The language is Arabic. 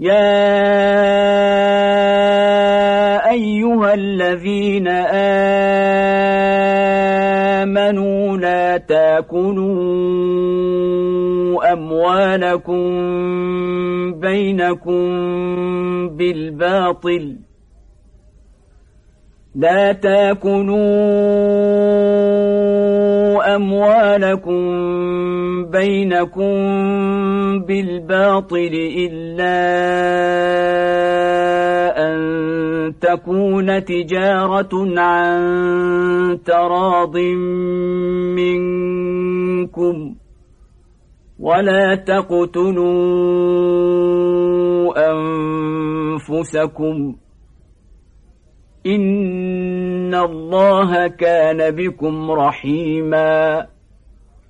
يا أيها الذين آمنوا لا تاكلوا أموالكم بينكم بالباطل. لا تاكلوا أموالكم بينكم بالباطل إلا أن تكون تجارة عن تراض منكم ولا تقتلوا أنفسكم إن الله كان بكم رحيماً